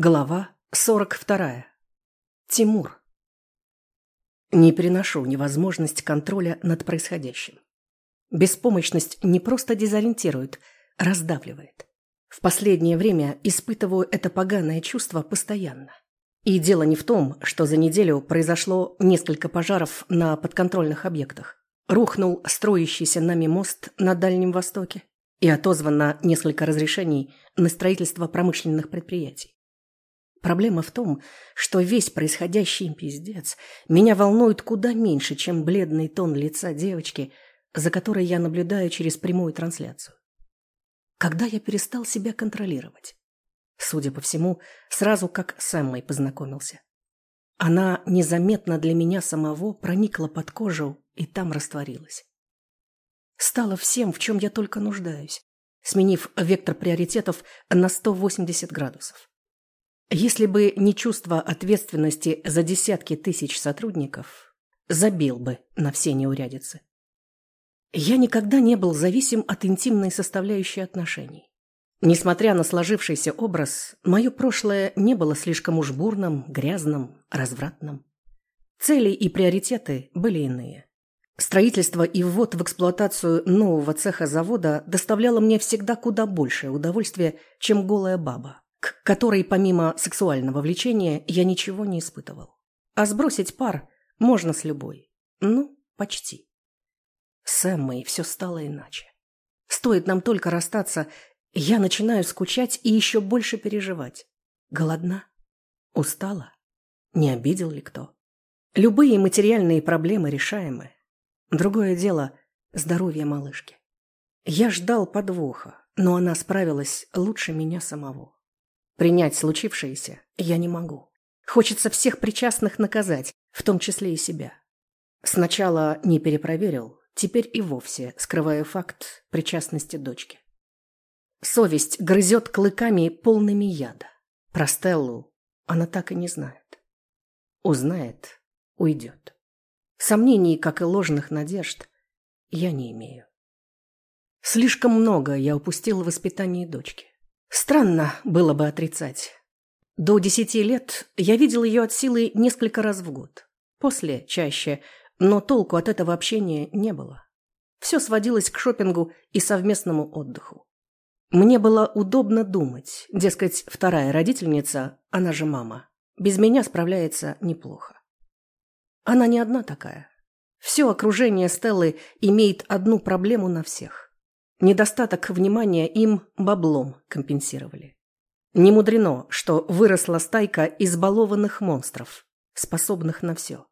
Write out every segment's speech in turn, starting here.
Глава 42. Тимур. Не переношу невозможность контроля над происходящим. Беспомощность не просто дезориентирует, раздавливает. В последнее время испытываю это поганое чувство постоянно. И дело не в том, что за неделю произошло несколько пожаров на подконтрольных объектах. Рухнул строящийся нами мост на Дальнем Востоке и отозвано несколько разрешений на строительство промышленных предприятий. Проблема в том, что весь происходящий пиздец меня волнует куда меньше, чем бледный тон лица девочки, за которой я наблюдаю через прямую трансляцию. Когда я перестал себя контролировать? Судя по всему, сразу как с Эммой познакомился. Она незаметно для меня самого проникла под кожу и там растворилась. Стала всем, в чем я только нуждаюсь, сменив вектор приоритетов на 180 градусов. Если бы не чувство ответственности за десятки тысяч сотрудников, забил бы на все неурядицы. Я никогда не был зависим от интимной составляющей отношений. Несмотря на сложившийся образ, мое прошлое не было слишком уж бурным, грязным, развратным. Цели и приоритеты были иные. Строительство и ввод в эксплуатацию нового цеха завода доставляло мне всегда куда большее удовольствие, чем голая баба, к которой помимо сексуального влечения я ничего не испытывал. А сбросить пар можно с любой. Ну, почти. С Эммой все стало иначе. Стоит нам только расстаться, я начинаю скучать и еще больше переживать. Голодна? Устала? Не обидел ли кто? Любые материальные проблемы решаемы. Другое дело – здоровье малышки. Я ждал подвоха, но она справилась лучше меня самого. Принять случившееся я не могу. Хочется всех причастных наказать, в том числе и себя. Сначала не перепроверил, теперь и вовсе скрываю факт причастности дочки. Совесть грызет клыками полными яда. Про Стеллу она так и не знает. Узнает – уйдет. Сомнений, как и ложных надежд, я не имею. Слишком много я упустил в воспитании дочки. Странно было бы отрицать. До десяти лет я видел ее от силы несколько раз в год. После чаще, но толку от этого общения не было. Все сводилось к шопингу и совместному отдыху. Мне было удобно думать, дескать, вторая родительница, она же мама, без меня справляется неплохо. Она не одна такая. Все окружение Стеллы имеет одну проблему на всех. Недостаток внимания им баблом компенсировали. Не мудрено, что выросла стайка избалованных монстров, способных на все.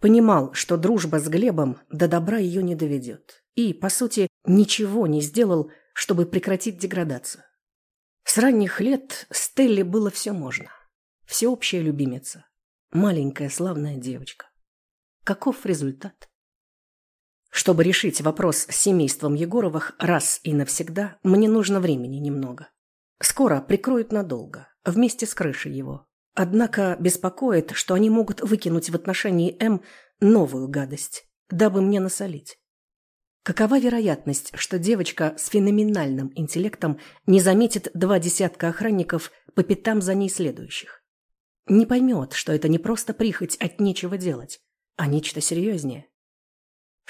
Понимал, что дружба с Глебом до добра ее не доведет. И, по сути, ничего не сделал, чтобы прекратить деградацию. С ранних лет Стелле было все можно. Всеобщая любимица. Маленькая славная девочка. Каков результат? Чтобы решить вопрос с семейством Егоровых раз и навсегда, мне нужно времени немного. Скоро прикроют надолго, вместе с крышей его. Однако беспокоит, что они могут выкинуть в отношении М новую гадость, дабы мне насолить. Какова вероятность, что девочка с феноменальным интеллектом не заметит два десятка охранников по пятам за ней следующих? Не поймет, что это не просто прихоть от нечего делать, а нечто серьезнее.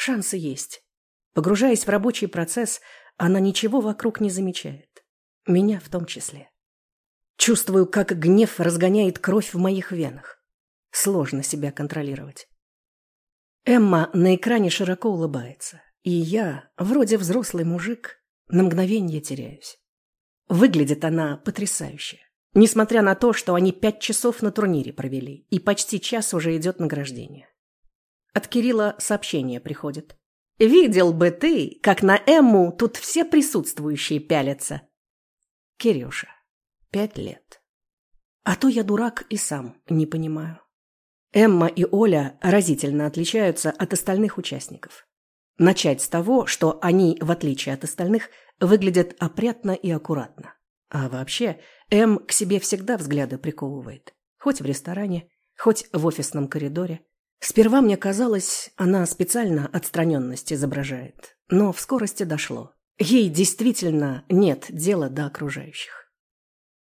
Шансы есть. Погружаясь в рабочий процесс, она ничего вокруг не замечает. Меня в том числе. Чувствую, как гнев разгоняет кровь в моих венах. Сложно себя контролировать. Эмма на экране широко улыбается. И я, вроде взрослый мужик, на мгновение теряюсь. Выглядит она потрясающе. Несмотря на то, что они пять часов на турнире провели, и почти час уже идет награждение. От Кирилла сообщение приходит. «Видел бы ты, как на Эмму тут все присутствующие пялятся!» Кирюша. Пять лет. А то я дурак и сам не понимаю. Эмма и Оля разительно отличаются от остальных участников. Начать с того, что они, в отличие от остальных, выглядят опрятно и аккуратно. А вообще, Эм к себе всегда взгляды приковывает. Хоть в ресторане, хоть в офисном коридоре. Сперва мне казалось, она специально отстраненность изображает, но в скорости дошло. Ей действительно нет дела до окружающих.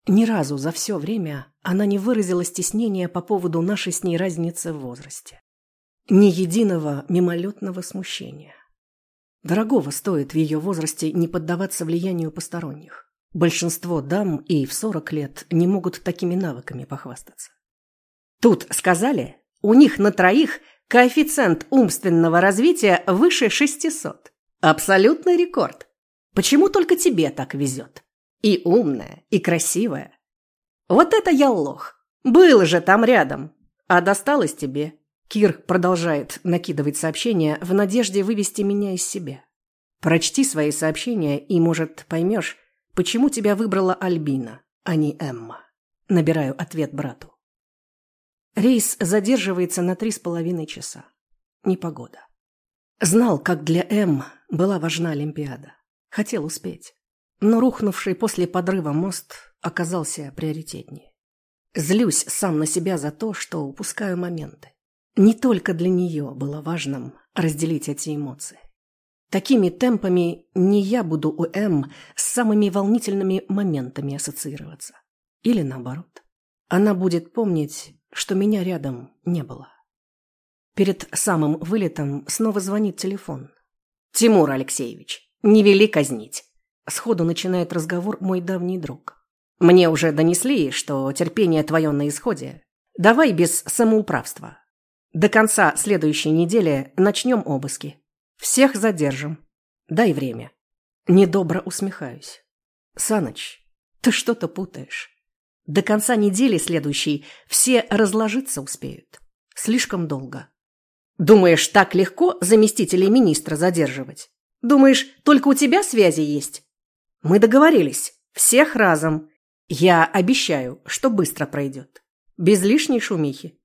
Ни разу за все время она не выразила стеснения по поводу нашей с ней разницы в возрасте. Ни единого мимолетного смущения. Дорогого стоит в ее возрасте не поддаваться влиянию посторонних. Большинство дам и в 40 лет не могут такими навыками похвастаться. Тут сказали, у них на троих коэффициент умственного развития выше 600. Абсолютный рекорд. Почему только тебе так везет? И умная, и красивая. Вот это я лох. Был же там рядом. А досталось тебе. Кир продолжает накидывать сообщения в надежде вывести меня из себя. Прочти свои сообщения и, может, поймешь, почему тебя выбрала Альбина, а не Эмма. Набираю ответ брату. Рейс задерживается на три с половиной часа. Непогода. Знал, как для М была важна Олимпиада. Хотел успеть. Но рухнувший после подрыва мост оказался приоритетнее. Злюсь сам на себя за то, что упускаю моменты. Не только для нее было важным разделить эти эмоции. Такими темпами не я буду у М с самыми волнительными моментами ассоциироваться. Или наоборот. Она будет помнить, что меня рядом не было. Перед самым вылетом снова звонит телефон. «Тимур Алексеевич, не вели казнить!» Сходу начинает разговор мой давний друг. «Мне уже донесли, что терпение твое на исходе. Давай без самоуправства. До конца следующей недели начнем обыски. Всех задержим. Дай время». Недобро усмехаюсь. «Саныч, ты что-то путаешь. До конца недели следующей все разложиться успеют. Слишком долго. Думаешь, так легко заместителей министра задерживать? Думаешь, только у тебя связи есть? Мы договорились. Всех разом. Я обещаю, что быстро пройдет. Без лишней шумихи.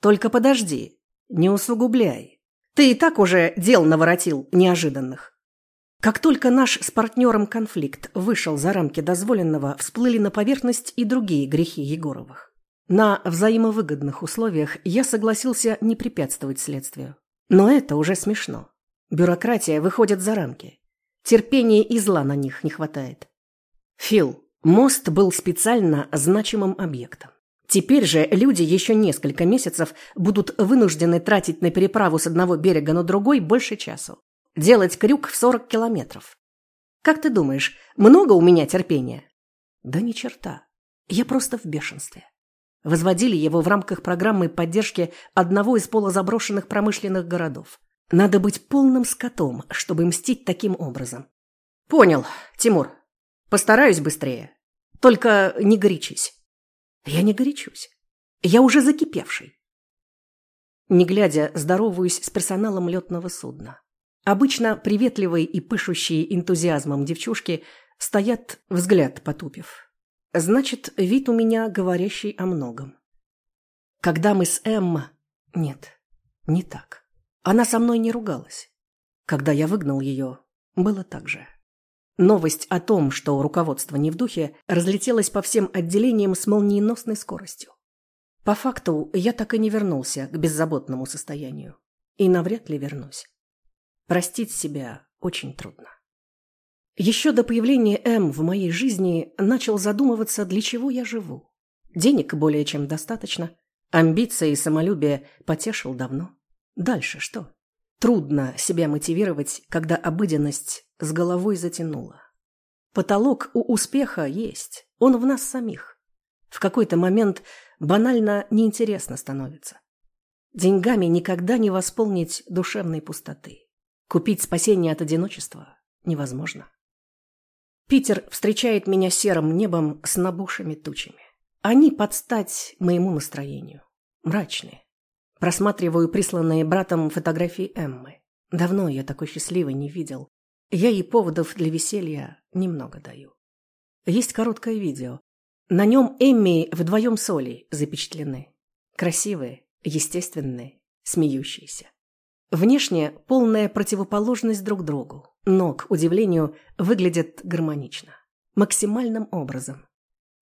Только подожди, не усугубляй. Ты и так уже дел наворотил неожиданных. Как только наш с партнером конфликт вышел за рамки дозволенного, всплыли на поверхность и другие грехи Егоровых. На взаимовыгодных условиях я согласился не препятствовать следствию. Но это уже смешно. Бюрократия выходит за рамки. Терпения и зла на них не хватает. Фил, мост был специально значимым объектом. Теперь же люди еще несколько месяцев будут вынуждены тратить на переправу с одного берега на другой больше часу. Делать крюк в 40 километров. Как ты думаешь, много у меня терпения? Да ни черта. Я просто в бешенстве. Возводили его в рамках программы поддержки одного из полузаброшенных промышленных городов. Надо быть полным скотом, чтобы мстить таким образом. Понял, Тимур. Постараюсь быстрее. Только не горячись. Я не горячусь. Я уже закипевший. Не глядя, здороваюсь с персоналом летного судна. Обычно приветливые и пышущие энтузиазмом девчушки стоят, взгляд потупив. Значит, вид у меня говорящий о многом. Когда мы с Эмма... Нет, не так. Она со мной не ругалась. Когда я выгнал ее, было так же. Новость о том, что руководство не в духе, разлетелась по всем отделениям с молниеносной скоростью. По факту, я так и не вернулся к беззаботному состоянию. И навряд ли вернусь. Простить себя очень трудно. Еще до появления М в моей жизни начал задумываться, для чего я живу. Денег более чем достаточно. Амбиции и самолюбие потешил давно. Дальше что? Трудно себя мотивировать, когда обыденность с головой затянула. Потолок у успеха есть, он в нас самих. В какой-то момент банально неинтересно становится. Деньгами никогда не восполнить душевной пустоты. Купить спасение от одиночества невозможно. Питер встречает меня серым небом с набухшими тучами. Они под стать моему настроению. Мрачные. Просматриваю присланные братом фотографии Эммы. Давно я такой счастливой не видел. Я ей поводов для веселья немного даю. Есть короткое видео. На нем Эмми вдвоем с Олей запечатлены. Красивые, естественные, смеющиеся. Внешне полная противоположность друг другу, но, к удивлению, выглядят гармонично. Максимальным образом.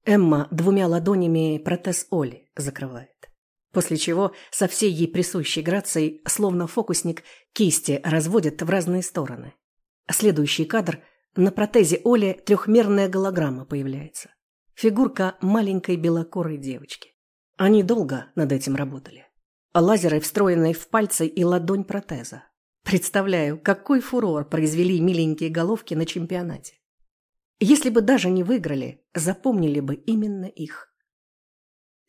Эмма двумя ладонями протез Оли закрывает. После чего со всей ей присущей грацией, словно фокусник, кисти разводит в разные стороны. Следующий кадр – на протезе Оли трехмерная голограмма появляется. Фигурка маленькой белокорой девочки. Они долго над этим работали. Лазеры, встроенные в пальцы и ладонь протеза. Представляю, какой фурор произвели миленькие головки на чемпионате. Если бы даже не выиграли, запомнили бы именно их.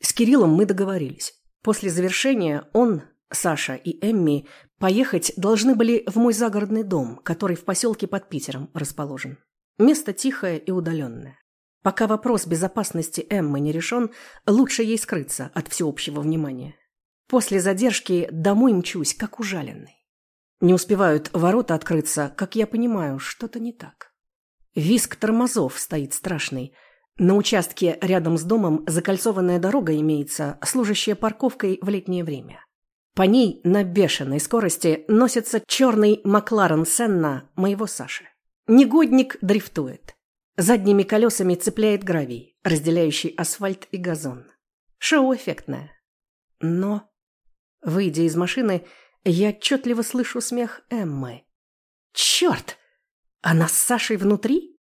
С Кириллом мы договорились. После завершения он, Саша и Эмми поехать должны были в мой загородный дом, который в поселке под Питером расположен. Место тихое и удаленное. Пока вопрос безопасности Эммы не решен, лучше ей скрыться от всеобщего внимания. После задержки домой мчусь, как ужаленный. Не успевают ворота открыться, как я понимаю, что-то не так. Виск тормозов стоит страшный. На участке рядом с домом закольцованная дорога имеется, служащая парковкой в летнее время. По ней на бешеной скорости носится черный Макларен Сенна моего Саши. Негодник дрифтует. Задними колесами цепляет гравий, разделяющий асфальт и газон. Шоу эффектное. Но, выйдя из машины, я отчетливо слышу смех Эммы. «Черт! Она с Сашей внутри?»